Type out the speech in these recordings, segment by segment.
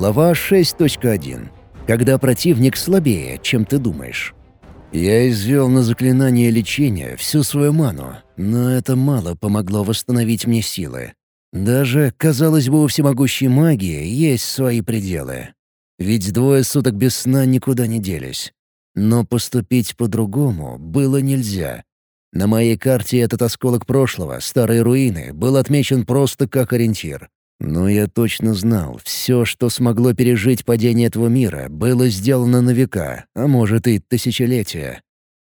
Глава 6.1. Когда противник слабее, чем ты думаешь. Я извел на заклинание лечения всю свою ману, но это мало помогло восстановить мне силы. Даже, казалось бы, у всемогущей магии есть свои пределы. Ведь двое суток без сна никуда не делись. Но поступить по-другому было нельзя. На моей карте этот осколок прошлого, старые руины, был отмечен просто как ориентир. Но я точно знал, все, что смогло пережить падение этого мира, было сделано на века, а может и тысячелетия.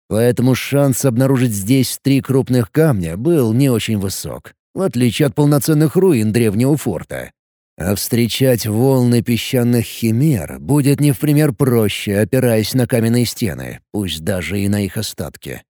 Поэтому шанс обнаружить здесь три крупных камня был не очень высок, в отличие от полноценных руин древнего форта. А встречать волны песчаных химер будет не в пример проще, опираясь на каменные стены, пусть даже и на их остатки.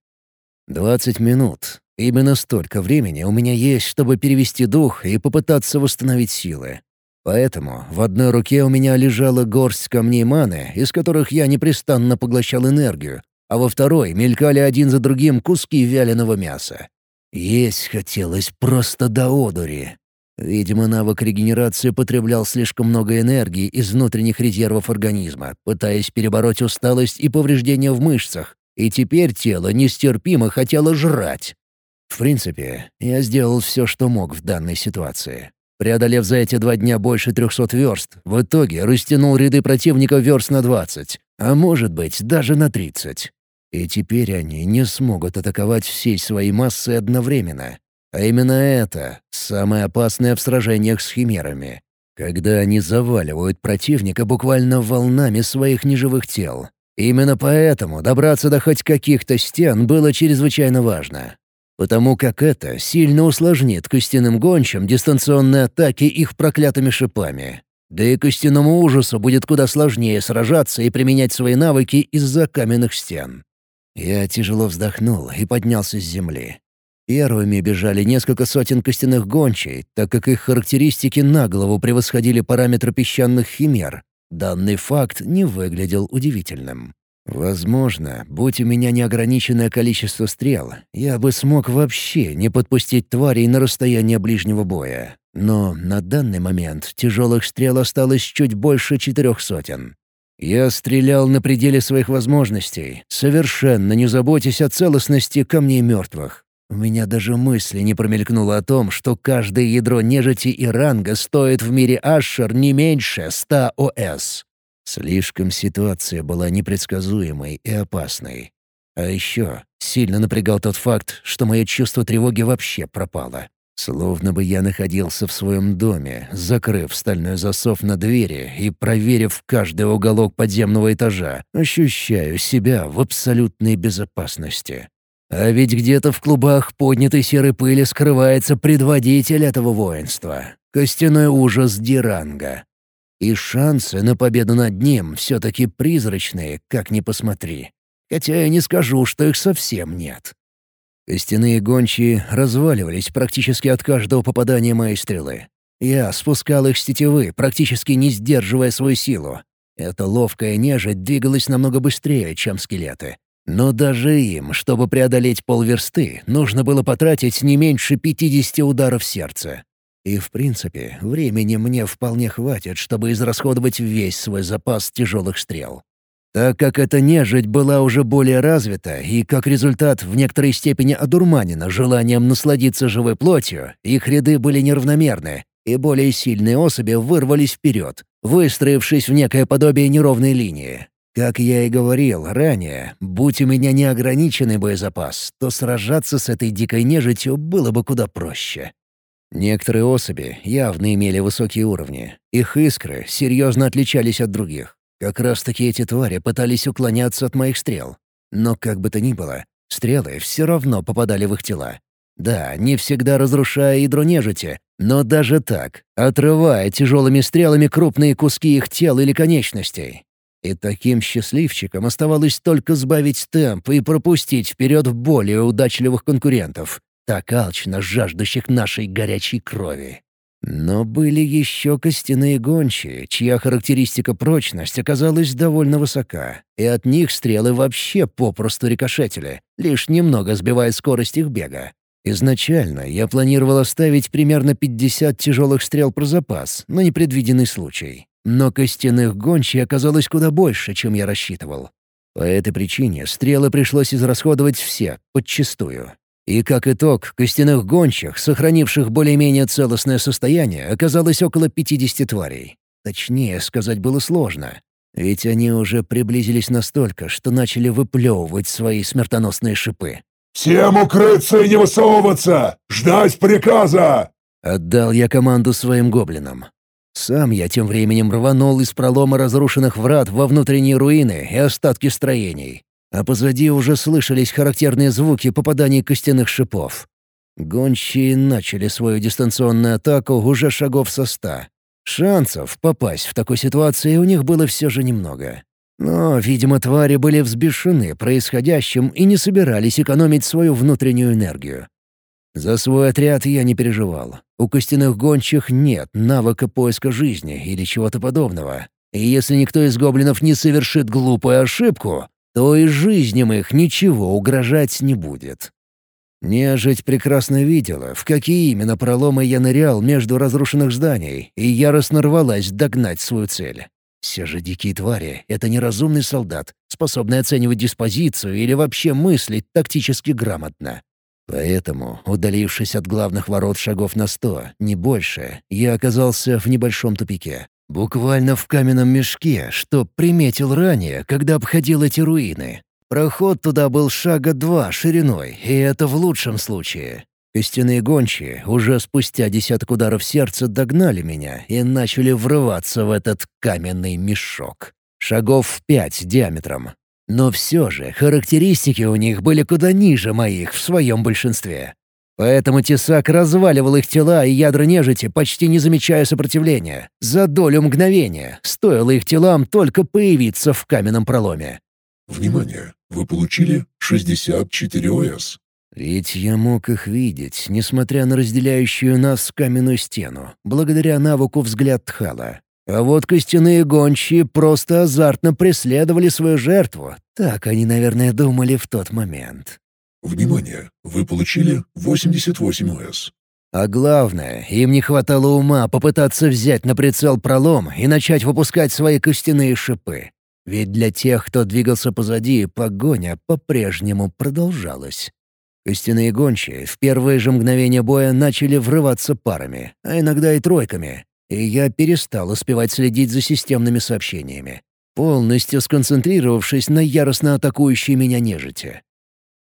Двадцать минут. Именно столько времени у меня есть, чтобы перевести дух и попытаться восстановить силы. Поэтому в одной руке у меня лежала горсть камней маны, из которых я непрестанно поглощал энергию, а во второй мелькали один за другим куски вяленого мяса. Есть хотелось просто до одури. Видимо, навык регенерации потреблял слишком много энергии из внутренних резервов организма, пытаясь перебороть усталость и повреждения в мышцах, и теперь тело нестерпимо хотело жрать. В принципе, я сделал все, что мог в данной ситуации. Преодолев за эти два дня больше трехсот верст, в итоге растянул ряды противника верст на двадцать, а может быть, даже на тридцать. И теперь они не смогут атаковать всей своей массой одновременно. А именно это самое опасное в сражениях с химерами. Когда они заваливают противника буквально волнами своих неживых тел, Именно поэтому добраться до хоть каких-то стен было чрезвычайно важно. Потому как это сильно усложнит костяным гончим дистанционные атаки их проклятыми шипами. Да и костяному ужасу будет куда сложнее сражаться и применять свои навыки из-за каменных стен. Я тяжело вздохнул и поднялся с земли. Первыми бежали несколько сотен костяных гончей, так как их характеристики на голову превосходили параметры песчаных химер, Данный факт не выглядел удивительным. Возможно, будь у меня неограниченное количество стрел, я бы смог вообще не подпустить тварей на расстояние ближнего боя. Но на данный момент тяжелых стрел осталось чуть больше четырех сотен. Я стрелял на пределе своих возможностей, совершенно не заботясь о целостности камней мертвых. У меня даже мысли не промелькнуло о том, что каждое ядро нежити и ранга стоит в мире Ашер не меньше 100 ОС. Слишком ситуация была непредсказуемой и опасной. А еще сильно напрягал тот факт, что мое чувство тревоги вообще пропало. Словно бы я находился в своем доме, закрыв стальной засов на двери и проверив каждый уголок подземного этажа, ощущаю себя в абсолютной безопасности. А ведь где-то в клубах поднятой серой пыли скрывается предводитель этого воинства — костяной ужас Диранга. И шансы на победу над ним все-таки призрачные, как ни посмотри. Хотя я не скажу, что их совсем нет. Костяные гончие разваливались практически от каждого попадания моей стрелы. Я спускал их с тетивы, практически не сдерживая свою силу. Эта ловкая нежить двигалась намного быстрее, чем скелеты. Но даже им, чтобы преодолеть полверсты, нужно было потратить не меньше 50 ударов сердца. И, в принципе, времени мне вполне хватит, чтобы израсходовать весь свой запас тяжелых стрел. Так как эта нежить была уже более развита и, как результат, в некоторой степени одурманена желанием насладиться живой плотью, их ряды были неравномерны, и более сильные особи вырвались вперед, выстроившись в некое подобие неровной линии. Как я и говорил ранее, будь у меня неограниченный боезапас, то сражаться с этой дикой нежитью было бы куда проще. Некоторые особи явно имели высокие уровни. Их искры серьезно отличались от других. Как раз-таки эти твари пытались уклоняться от моих стрел. Но как бы то ни было, стрелы все равно попадали в их тела. Да, не всегда разрушая ядро нежити, но даже так, отрывая тяжелыми стрелами крупные куски их тел или конечностей. И таким счастливчикам оставалось только сбавить темп и пропустить вперед более удачливых конкурентов, так алчно жаждущих нашей горячей крови. Но были еще костяные гончие, чья характеристика прочность оказалась довольно высока, и от них стрелы вообще попросту рикошетили, лишь немного сбивая скорость их бега. Изначально я планировал оставить примерно 50 тяжелых стрел про запас на непредвиденный случай. но костяных гончей оказалось куда больше, чем я рассчитывал. По этой причине стрелы пришлось израсходовать все, подчистую. И как итог, костяных гончих, сохранивших более-менее целостное состояние, оказалось около 50 тварей. Точнее сказать было сложно. Ведь они уже приблизились настолько, что начали выплевывать свои смертоносные шипы. «Всем укрыться и не высовываться! Ждать приказа!» Отдал я команду своим гоблинам. Сам я тем временем рванул из пролома разрушенных врат во внутренние руины и остатки строений. А позади уже слышались характерные звуки попаданий костяных шипов. Гончие начали свою дистанционную атаку уже шагов со ста. Шансов попасть в такой ситуации у них было все же немного. Но, видимо, твари были взбешены происходящим и не собирались экономить свою внутреннюю энергию. За свой отряд я не переживал. У костяных гончих нет навыка поиска жизни или чего-то подобного. И если никто из гоблинов не совершит глупую ошибку, то и жизням их ничего угрожать не будет. Нежить прекрасно видела, в какие именно проломы я нырял между разрушенных зданий, и яростно рвалась догнать свою цель. Все же дикие твари — это неразумный солдат, способный оценивать диспозицию или вообще мыслить тактически грамотно. Поэтому, удалившись от главных ворот шагов на сто, не больше, я оказался в небольшом тупике. Буквально в каменном мешке, что приметил ранее, когда обходил эти руины. Проход туда был шага два шириной, и это в лучшем случае. Костяные гончие уже спустя десяток ударов сердца догнали меня и начали врываться в этот каменный мешок. Шагов в пять диаметром. Но все же характеристики у них были куда ниже моих в своем большинстве. Поэтому тесак разваливал их тела и ядра нежити, почти не замечая сопротивления, за долю мгновения, стоило их телам только появиться в каменном проломе. Внимание! Вы получили 64 ОС. Ведь я мог их видеть, несмотря на разделяющую нас каменную стену, благодаря навыку взгляд Тхала. А вот костяные гончие просто азартно преследовали свою жертву. Так они, наверное, думали в тот момент. Внимание! Вы получили 88 ОС. А главное, им не хватало ума попытаться взять на прицел пролом и начать выпускать свои костяные шипы. Ведь для тех, кто двигался позади, погоня по-прежнему продолжалась. Костяные гончие в первые же мгновения боя начали врываться парами, а иногда и тройками, и я перестал успевать следить за системными сообщениями, полностью сконцентрировавшись на яростно атакующей меня нежити.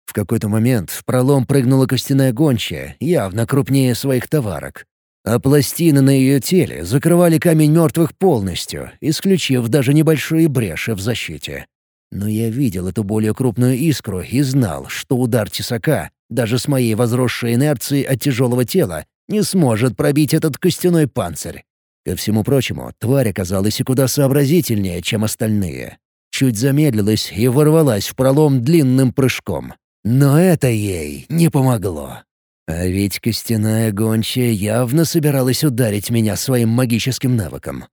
В какой-то момент в пролом прыгнула костяная гончая, явно крупнее своих товарок, а пластины на ее теле закрывали камень мертвых полностью, исключив даже небольшие бреши в защите. Но я видел эту более крупную искру и знал, что удар тесака, даже с моей возросшей инерцией от тяжелого тела, не сможет пробить этот костяной панцирь. Ко всему прочему, тварь оказалась и куда сообразительнее, чем остальные. Чуть замедлилась и ворвалась в пролом длинным прыжком. Но это ей не помогло. А ведь костяная гончая явно собиралась ударить меня своим магическим навыком.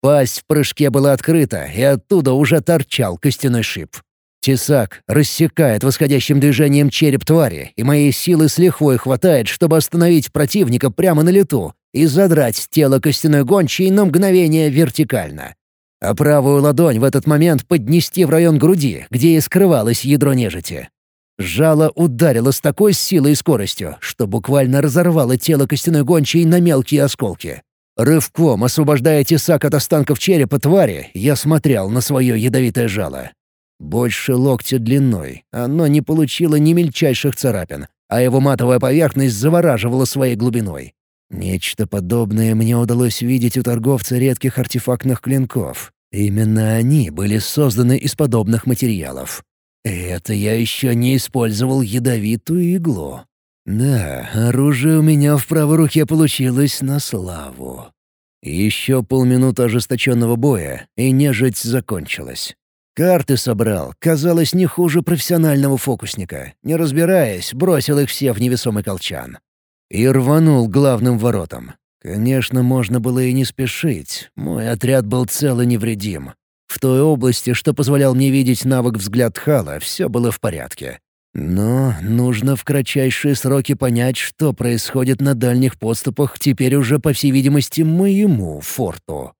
Пасть в прыжке была открыта, и оттуда уже торчал костяной шип. Тесак рассекает восходящим движением череп твари, и моей силы с лихвой хватает, чтобы остановить противника прямо на лету и задрать тело костяной гончей на мгновение вертикально. А правую ладонь в этот момент поднести в район груди, где и скрывалось ядро нежити. Жало ударило с такой силой и скоростью, что буквально разорвало тело костяной гончей на мелкие осколки. Рывком, освобождая тесак от останков черепа твари, я смотрел на свое ядовитое жало. Больше локтя длиной, оно не получило ни мельчайших царапин, а его матовая поверхность завораживала своей глубиной. Нечто подобное мне удалось видеть у торговца редких артефактных клинков. Именно они были созданы из подобных материалов. Это я еще не использовал ядовитую иглу. Да, оружие у меня в правой руке получилось на славу. Еще полминуты ожесточенного боя, и нежить закончилась. Карты собрал, казалось, не хуже профессионального фокусника. Не разбираясь, бросил их все в невесомый колчан. И рванул главным воротам. Конечно, можно было и не спешить. Мой отряд был цел и невредим. В той области, что позволял мне видеть навык взгляд Хала, все было в порядке. Но нужно в кратчайшие сроки понять, что происходит на дальних подступах теперь уже, по всей видимости, моему форту.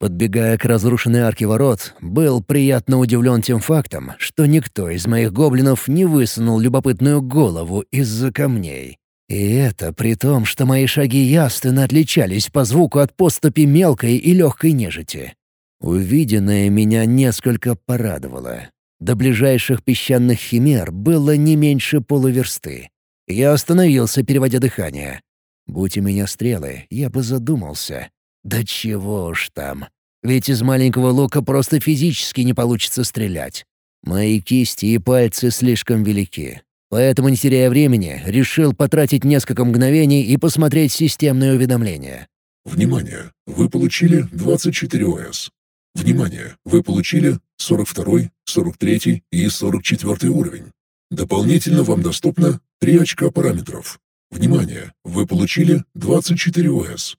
Подбегая к разрушенной арке ворот, был приятно удивлен тем фактом, что никто из моих гоблинов не высунул любопытную голову из-за камней. И это при том, что мои шаги ясно отличались по звуку от поступи мелкой и легкой нежити. Увиденное меня несколько порадовало. До ближайших песчаных химер было не меньше полуверсты. Я остановился, переводя дыхание. Будь у меня стрелы, я бы задумался, да чего уж там. Ведь из маленького лука просто физически не получится стрелять. Мои кисти и пальцы слишком велики. Поэтому, не теряя времени, решил потратить несколько мгновений и посмотреть системные уведомления. Внимание! Вы получили 24 ОС. Внимание! Вы получили 42, 43 и 44 уровень. Дополнительно вам доступно 3 очка параметров. Внимание! Вы получили 24 ОС.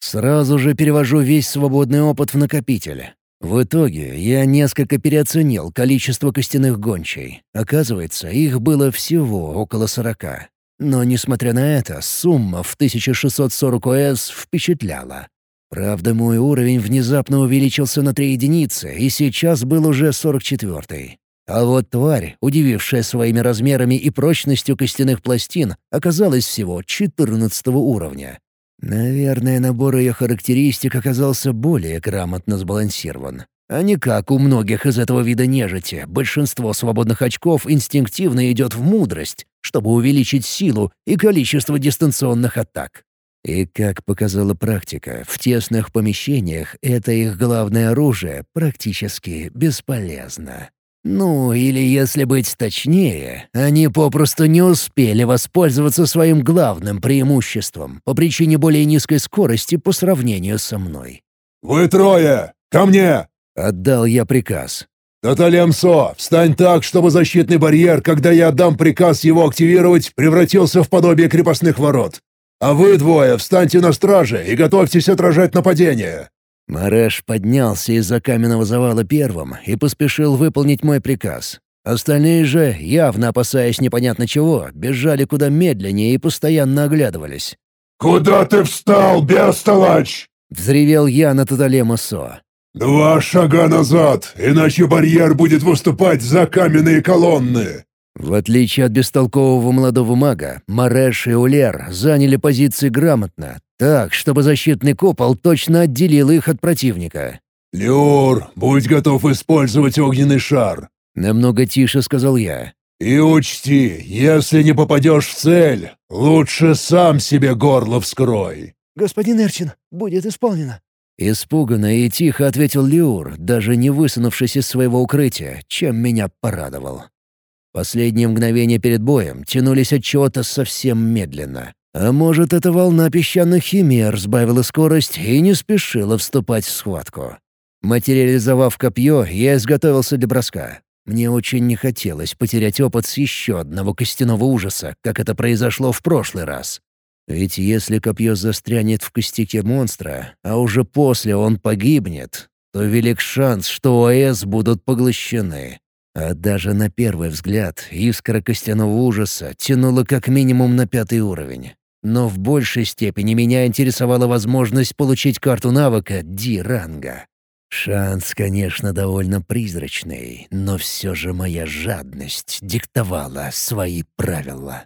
Сразу же перевожу весь свободный опыт в накопитель. В итоге я несколько переоценил количество костяных гончей. Оказывается, их было всего около сорока. Но, несмотря на это, сумма в 1640 ОС впечатляла. Правда, мой уровень внезапно увеличился на три единицы, и сейчас был уже 44-й. А вот тварь, удивившая своими размерами и прочностью костяных пластин, оказалась всего 14 уровня. Наверное, набор ее характеристик оказался более грамотно сбалансирован. А не как у многих из этого вида нежити, большинство свободных очков инстинктивно идет в мудрость, чтобы увеличить силу и количество дистанционных атак. И, как показала практика, в тесных помещениях это их главное оружие практически бесполезно. Ну, или если быть точнее, они попросту не успели воспользоваться своим главным преимуществом по причине более низкой скорости по сравнению со мной. «Вы трое! Ко мне!» — отдал я приказ. «Таталемсо, встань так, чтобы защитный барьер, когда я отдам приказ его активировать, превратился в подобие крепостных ворот. А вы двое встаньте на страже и готовьтесь отражать нападение. Мареш поднялся из-за каменного завала первым и поспешил выполнить мой приказ. Остальные же, явно опасаясь непонятно чего, бежали куда медленнее и постоянно оглядывались. «Куда ты встал, бестолочь?» — взревел я на Таталема Со. «Два шага назад, иначе барьер будет выступать за каменные колонны!» В отличие от бестолкового молодого мага, Мареш и Улер заняли позиции грамотно, так, чтобы защитный купол точно отделил их от противника. «Леор, будь готов использовать огненный шар», — намного тише сказал я. «И учти, если не попадешь в цель, лучше сам себе горло вскрой». «Господин Эрчин, будет исполнено». Испуганно и тихо ответил Леур, даже не высунувшись из своего укрытия, чем меня порадовал. Последние мгновения перед боем тянулись от чего-то совсем медленно. А может, эта волна песчаных химер сбавила скорость и не спешила вступать в схватку. Материализовав копье, я изготовился для броска. Мне очень не хотелось потерять опыт с еще одного костяного ужаса, как это произошло в прошлый раз. Ведь если копье застрянет в костяке монстра, а уже после он погибнет, то велик шанс, что ОС будут поглощены. А даже на первый взгляд искра костяного ужаса тянула как минимум на пятый уровень. Но в большей степени меня интересовала возможность получить карту навыка Ди-ранга. Шанс, конечно, довольно призрачный, но все же моя жадность диктовала свои правила.